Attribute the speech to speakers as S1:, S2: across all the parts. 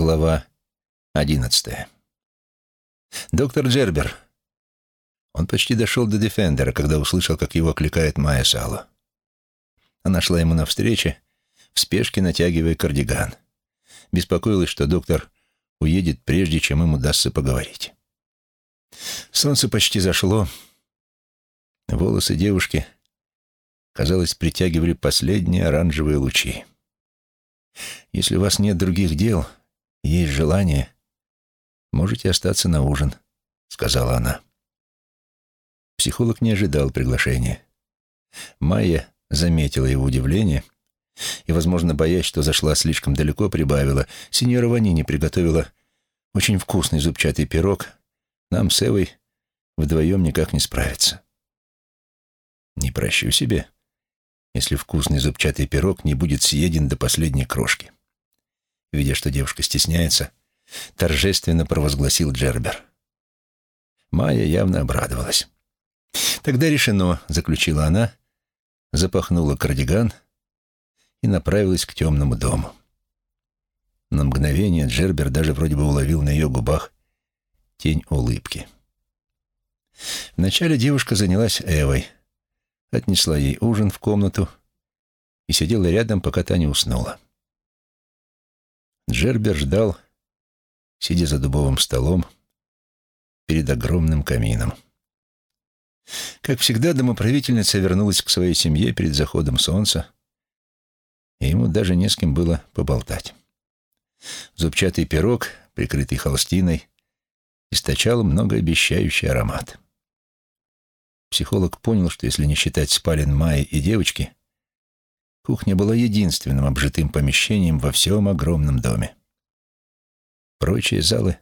S1: Глава одиннадцатая. «Доктор Джербер». Он почти дошел до Дефендера, когда услышал, как его окликает Майя Сало. Она шла ему навстречу, в спешке натягивая кардиган. Беспокоилась, что доктор уедет, прежде чем им удастся поговорить. Солнце почти зашло. Волосы девушки, казалось, притягивали последние оранжевые лучи. «Если у вас нет других дел», есть желание, можете остаться на ужин», — сказала она. Психолог не ожидал приглашения. Майя заметила его удивление и, возможно, боясь, что зашла слишком далеко, прибавила. «Синьора Ванини приготовила очень вкусный зубчатый пирог. Нам с Эвой вдвоем никак не справиться». «Не прощу себе, если вкусный зубчатый пирог не будет съеден до последней крошки» видя, что девушка стесняется, торжественно провозгласил Джербер. Майя явно обрадовалась. «Тогда решено», — заключила она, запахнула кардиган и направилась к темному дому. На мгновение Джербер даже вроде бы уловил на ее губах тень улыбки. Вначале девушка занялась Эвой, отнесла ей ужин в комнату и сидела рядом, пока та не уснула. Джербер ждал, сидя за дубовым столом перед огромным камином. Как всегда, домоправительница вернулась к своей семье перед заходом солнца, и ему даже не с кем было поболтать. Зубчатый пирог, прикрытый холстиной, источал многообещающий аромат. Психолог понял, что если не считать спален Майи и девочки, Кухня была единственным обжитым помещением во всем огромном доме. Прочие залы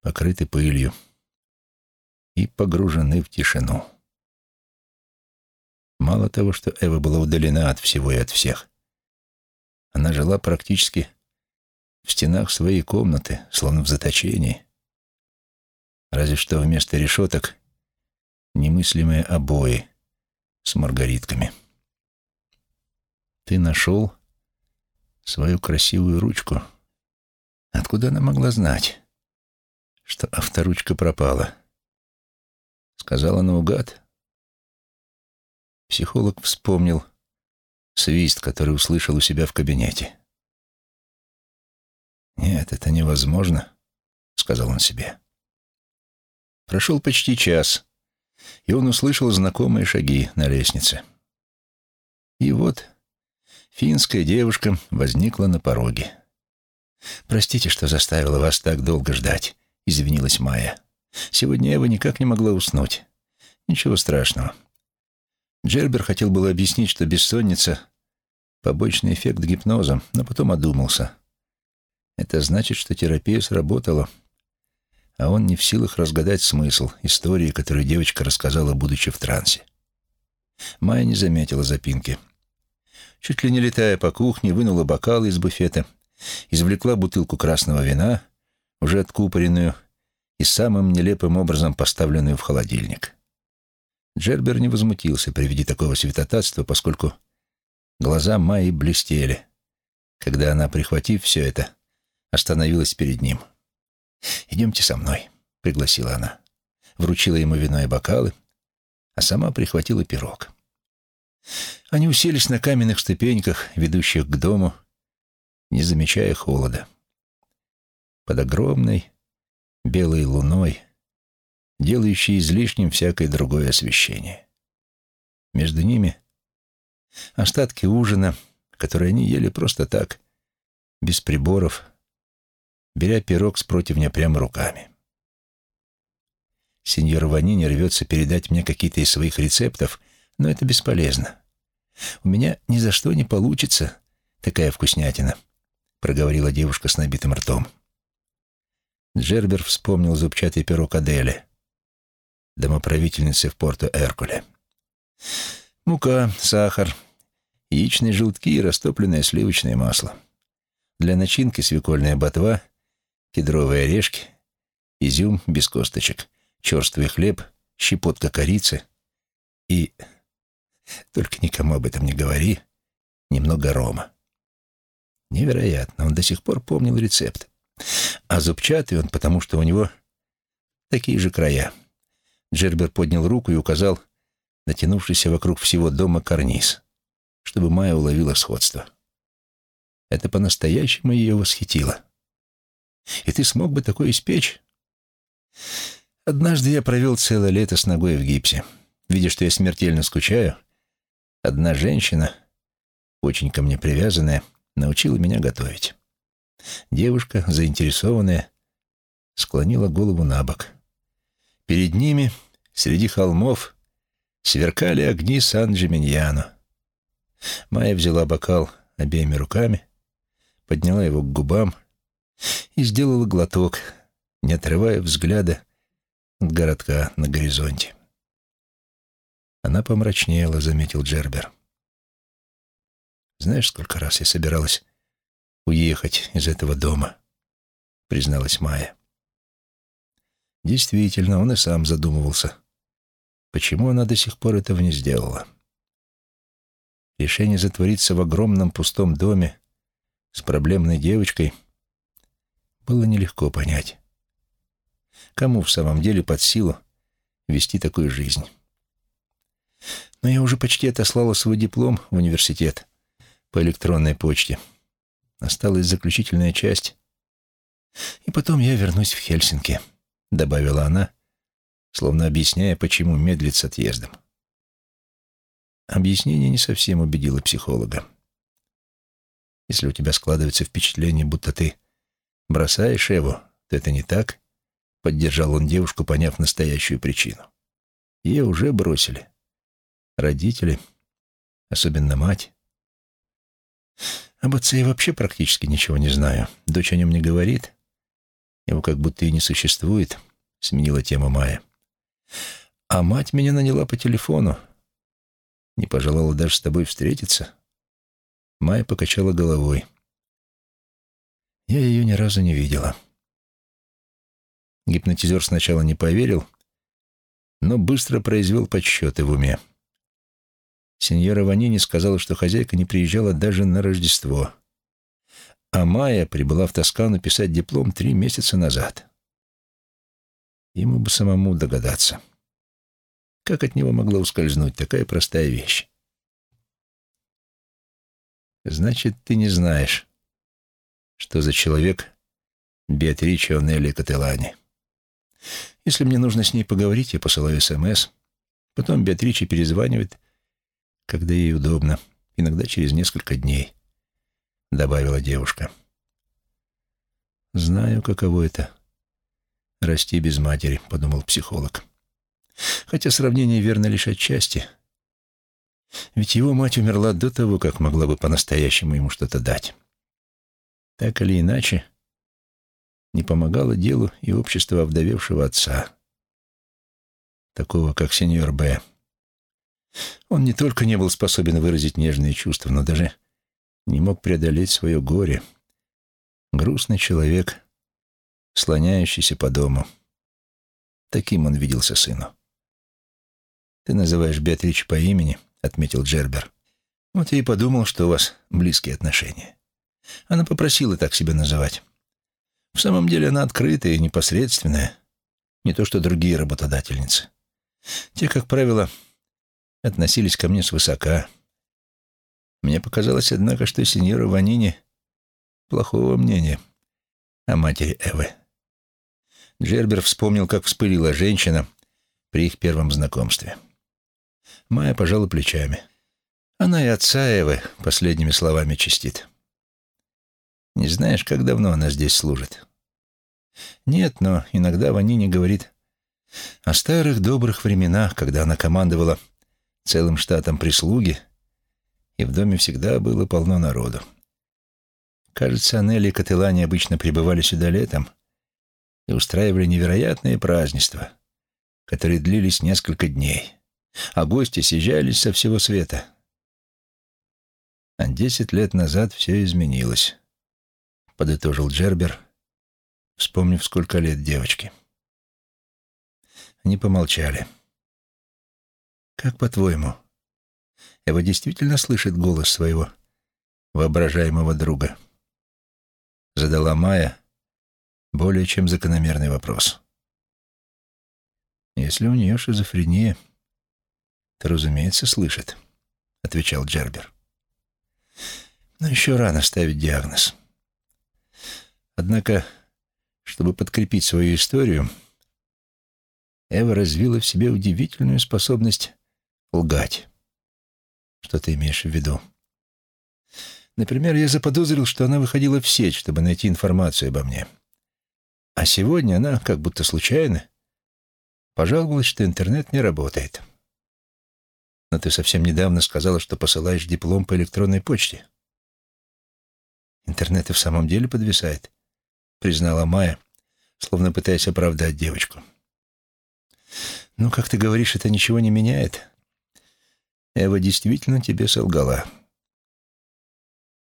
S1: покрыты пылью и погружены в тишину. Мало того, что Эва была удалена от всего и от всех, она жила практически в стенах своей комнаты, словно в заточении. Разве что вместо решеток немыслимые обои с маргаритками. Ты нашел свою красивую ручку. Откуда она могла знать, что авторучка пропала? Сказала наугад. Психолог вспомнил свист, который услышал у себя в кабинете. «Нет, это невозможно», — сказал он себе. Прошел почти час, и он услышал знакомые шаги на лестнице. И вот Финская девушка возникла на пороге. «Простите, что заставила вас так долго ждать», — извинилась Майя. «Сегодня Эва никак не могла уснуть. Ничего страшного». Джербер хотел было объяснить, что бессонница — побочный эффект гипноза, но потом одумался. Это значит, что терапия сработала, а он не в силах разгадать смысл истории, которую девочка рассказала, будучи в трансе. Майя не заметила запинки — чуть ли не летая по кухне, вынула бокалы из буфета, извлекла бутылку красного вина, уже откупоренную и самым нелепым образом поставленную в холодильник. Джербер не возмутился при виде такого святотатства, поскольку глаза Майи блестели, когда она, прихватив все это, остановилась перед ним. «Идемте со мной», — пригласила она. Вручила ему вино и бокалы, а сама прихватила пирог. Они уселись на каменных ступеньках, ведущих к дому, не замечая холода. Под огромной белой луной, делающей излишним всякое другое освещение. Между ними остатки ужина, которые они ели просто так, без приборов, беря пирог с противня прямо руками. Сеньор Ванини рвется передать мне какие-то из своих рецептов, но это бесполезно. У меня ни за что не получится такая вкуснятина, проговорила девушка с набитым ртом. Джербер вспомнил зубчатый пирог Адели, домоправительницы в порту Эркуле. Мука, сахар, яичные желтки и растопленное сливочное масло. Для начинки свекольная ботва, кедровые орешки, изюм без косточек, черствый хлеб, щепотка корицы и только никому об этом не говори. Немного рома. Невероятно, он до сих пор помнил рецепт. А зубчатый он, потому что у него такие же края. Джербер поднял руку и указал натянувшийся вокруг всего дома карниз, чтобы Майя уловила сходство. Это по-настоящему ее восхитило. И ты смог бы такое испечь? Однажды я провел целое лето с ногой в гипсе. Видя, что я смертельно скучаю, одна женщина, очень ко мне привязанная, научила меня готовить. Девушка, заинтересованная, склонила голову на бок. Перед ними, среди холмов, сверкали огни Сан-Джиминьяно. Майя взяла бокал обеими руками, подняла его к губам и сделала глоток, не отрывая взгляда от городка на горизонте. Она помрачнела, заметил Джербер. «Знаешь, сколько раз я собиралась уехать из этого дома?» — призналась Майя. Действительно, он и сам задумывался, почему она до сих пор этого не сделала. Решение затвориться в огромном пустом доме с проблемной девочкой было нелегко понять. Кому в самом деле под силу вести такую жизнь? Но я уже почти отослала свой диплом в университет по электронной почте. Осталась заключительная часть. И потом я вернусь в Хельсинки, — добавила она, словно объясняя, почему медлит с отъездом. Объяснение не совсем убедило психолога. Если у тебя складывается впечатление, будто ты бросаешь Эву, то это не так, — поддержал он девушку, поняв настоящую причину. Ее уже бросили. Родители, особенно мать. Об отце я вообще практически ничего не знаю. Дочь о нем не говорит. Его как будто и не существует, — сменила тему Майя. А мать меня наняла по телефону. Не пожелала даже с тобой встретиться. Майя покачала головой. Я ее ни разу не видела. Гипнотизер сначала не поверил, но быстро произвел подсчеты в уме. Сеньора Ванини сказала, что хозяйка не приезжала даже на Рождество. А Майя прибыла в Тоскану писать диплом три месяца назад. Ему бы самому догадаться. Как от него могла ускользнуть такая простая вещь? Значит, ты не знаешь, что за человек Беатриче Онелли Кателани. Если мне нужно с ней поговорить, я посылаю СМС. Потом Беатриче перезванивает когда ей удобно, иногда через несколько дней», — добавила девушка. «Знаю, каково это — расти без матери», — подумал психолог. Хотя сравнение верно лишь отчасти. Ведь его мать умерла до того, как могла бы по-настоящему ему что-то дать. Так или иначе, не помогало делу и общество овдовевшего отца, такого как сеньор Б. Он не только не был способен выразить нежные чувства, но даже не мог преодолеть свое горе. Грустный человек, слоняющийся по дому. Таким он виделся сыну. «Ты называешь Беатрич по имени», — отметил Джербер. «Вот я и подумал, что у вас близкие отношения. Она попросила так себя называть. В самом деле она открытая и непосредственная, не то что другие работодательницы. Те, как правило, относились ко мне свысока. Мне показалось, однако, что сеньора Ванини плохого мнения о матери Эвы. Джербер вспомнил, как вспылила женщина при их первом знакомстве. Майя пожала плечами. Она и отца Эвы последними словами чистит. Не знаешь, как давно она здесь служит? Нет, но иногда Ванини говорит о старых добрых временах, когда она командовала целым штатом прислуги, и в доме всегда было полно народу. Кажется, Анелли и Кателани обычно прибывали сюда летом и устраивали невероятные празднества, которые длились несколько дней, а гости съезжались со всего света. А десять лет назад все изменилось, — подытожил Джербер, вспомнив, сколько лет девочке. Они помолчали. — как по-твоему, Эва действительно слышит голос своего воображаемого друга? задала Майя более чем закономерный вопрос. «Если у нее шизофрения, то, разумеется, слышит», — отвечал Джербер. «Но еще рано ставить диагноз. Однако, чтобы подкрепить свою историю, Эва развила в себе удивительную способность лгать. Что ты имеешь в виду?» Например, я заподозрил, что она выходила в сеть, чтобы найти информацию обо мне. А сегодня она, как будто случайно, пожаловалась, что интернет не работает. Но ты совсем недавно сказала, что посылаешь диплом по электронной почте. Интернет и в самом деле подвисает, признала Майя, словно пытаясь оправдать девочку. Ну, как ты говоришь, это ничего не меняет. Эва действительно тебе солгала.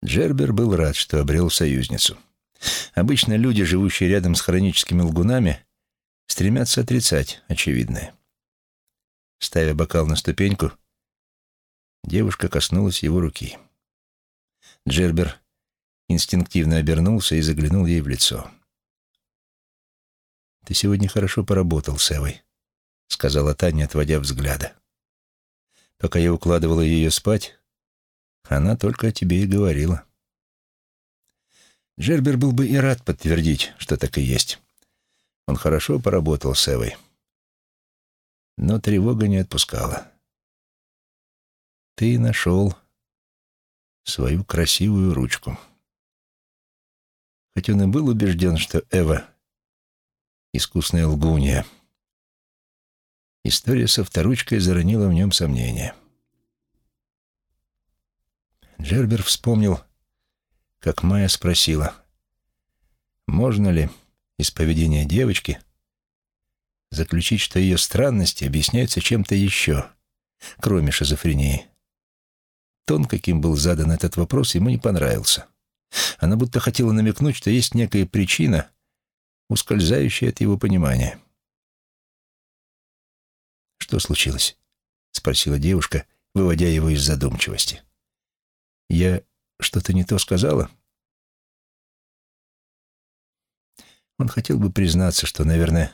S1: Джербер был рад, что обрел союзницу. Обычно люди, живущие рядом с хроническими лгунами, стремятся отрицать очевидное. Ставя бокал на ступеньку, девушка коснулась его руки. Джербер инстинктивно обернулся и заглянул ей в лицо. «Ты сегодня хорошо поработал с Эвой», — сказала Таня, отводя взгляда. «Пока я укладывала ее спать, она только о тебе и говорила. Джербер был бы и рад подтвердить, что так и есть. Он хорошо поработал с Эвой. Но тревога не отпускала. Ты нашел свою красивую ручку. Хоть он и был убежден, что Эва — искусная лгунья, история со вторучкой заронила в нем сомнения. Джербер вспомнил, как Майя спросила, можно ли из поведения девочки заключить, что ее странности объясняются чем-то еще, кроме шизофрении. Тон, каким был задан этот вопрос, ему не понравился. Она будто хотела намекнуть, что есть некая причина, ускользающая от его понимания. «Что случилось?» — спросила девушка, выводя его из задумчивости. Я что-то не то сказала? Он хотел бы признаться, что, наверное,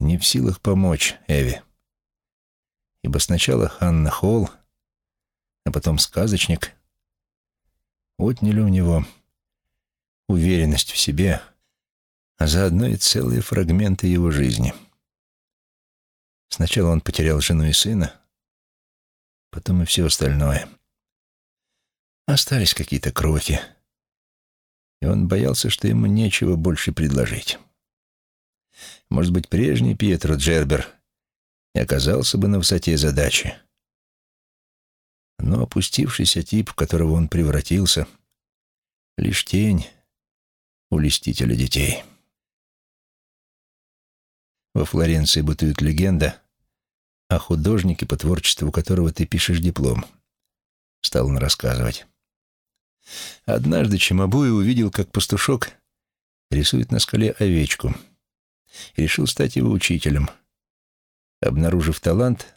S1: не в силах помочь Эви. Ибо сначала Ханна Холл, а потом сказочник отняли у него уверенность в себе, а заодно и целые фрагменты его жизни. Сначала он потерял жену и сына, потом и все остальное — Остались какие-то крохи. И он боялся, что ему нечего больше предложить. Может быть, прежний Пьетро Джербер и оказался бы на высоте задачи. Но опустившийся тип, в которого он превратился, лишь тень улестителя детей. Во Флоренции бытует легенда о художнике, по творчеству которого ты пишешь диплом. Стал он рассказывать. Однажды Чемобуи увидел, как пастушок рисует на скале овечку, решил стать его учителем, обнаружив талант,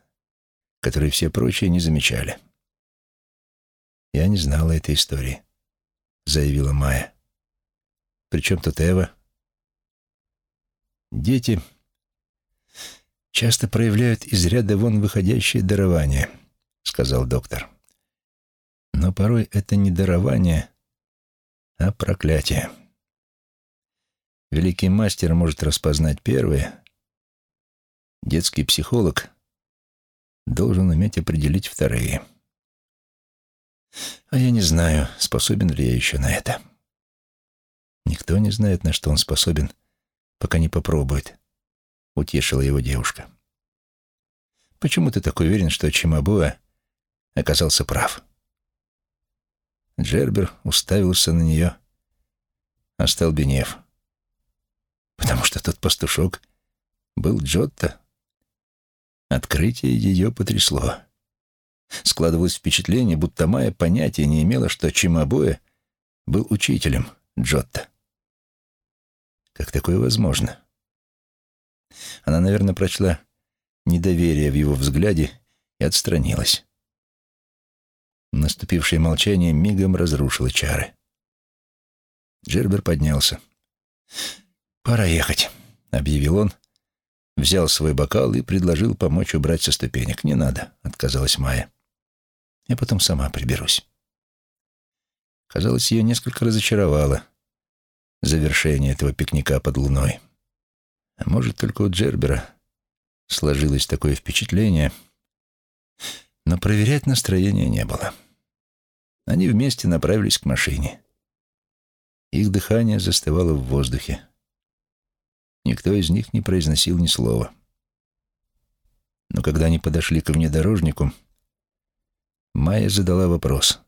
S1: который все прочие не замечали. «Я не знала этой истории», — заявила Майя. «Причем тут Эва?» «Дети часто проявляют из ряда вон выходящее дарование», — сказал доктор. Но порой это не дарование, а проклятие. Великий мастер может распознать первое. Детский психолог должен уметь определить вторые. А я не знаю, способен ли я еще на это. Никто не знает, на что он способен, пока не попробует, — утешила его девушка. Почему ты так уверен, что Чимабуа оказался прав? — Джербер уставился на нее, остолбенев. Потому что тот пастушок был Джотто. Открытие ее потрясло. Складывалось впечатление, будто Майя понятия не имела, что Чимабуэ был учителем Джотто. Как такое возможно? Она, наверное, прочла недоверие в его взгляде и отстранилась. Наступившее молчание мигом разрушило чары. Джербер поднялся. «Пора ехать», — объявил он, взял свой бокал и предложил помочь убрать со ступенек. «Не надо», — отказалась Майя. «Я потом сама приберусь». Казалось, ее несколько разочаровало завершение этого пикника под луной. А может, только у Джербера сложилось такое впечатление, но проверять настроение не было. Они вместе направились к машине. Их дыхание застывало в воздухе. Никто из них не произносил ни слова. Но когда они подошли к внедорожнику, Майя задала вопрос.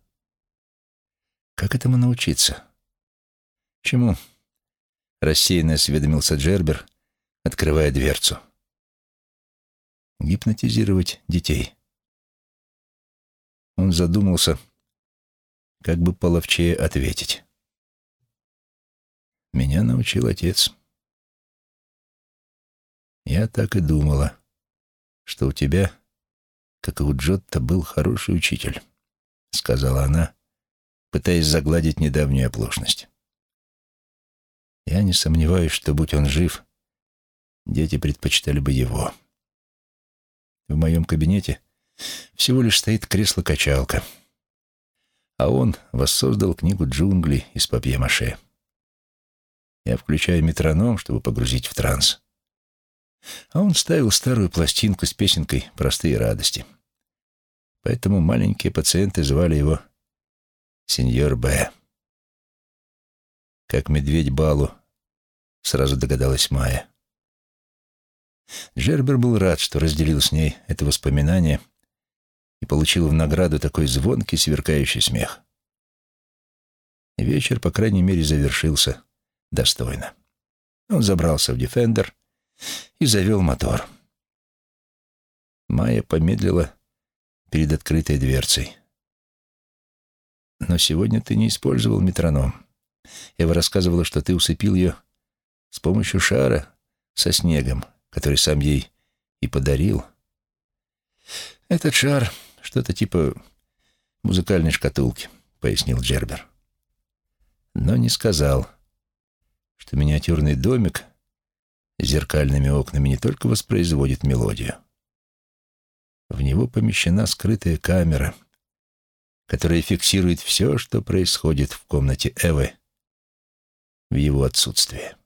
S1: «Как этому научиться?» «Чему?» — рассеянно осведомился Джербер, открывая дверцу. «Гипнотизировать детей». Он задумался, как бы половчее ответить. «Меня научил отец». Я так и думала, что у тебя, как и у Джотта, был хороший учитель, сказала она, пытаясь загладить недавнюю оплошность. Я не сомневаюсь, что, будь он жив, дети предпочитали бы его. В моем кабинете всего лишь стоит кресло-качалка, а он воссоздал книгу джунглей из папье-маше. Я включаю метроном, чтобы погрузить в транс. А он ставил старую пластинку с песенкой «Простые радости». Поэтому маленькие пациенты звали его «Сеньор Б». Как медведь Балу, сразу догадалась Майя. Джербер был рад, что разделил с ней это воспоминание и получил в награду такой звонкий, сверкающий смех. Вечер, по крайней мере, завершился достойно. Он забрался в «Дефендер», и завел мотор. Майя помедлила перед открытой дверцей. «Но сегодня ты не использовал метроном. Эва рассказывала, что ты усыпил ее с помощью шара со снегом, который сам ей и подарил. Этот шар — что-то типа музыкальной шкатулки», — пояснил Джербер. Но не сказал, что миниатюрный домик — зеркальными окнами не только воспроизводит мелодию. В него помещена скрытая камера, которая фиксирует все, что происходит в комнате Эвы в его отсутствие.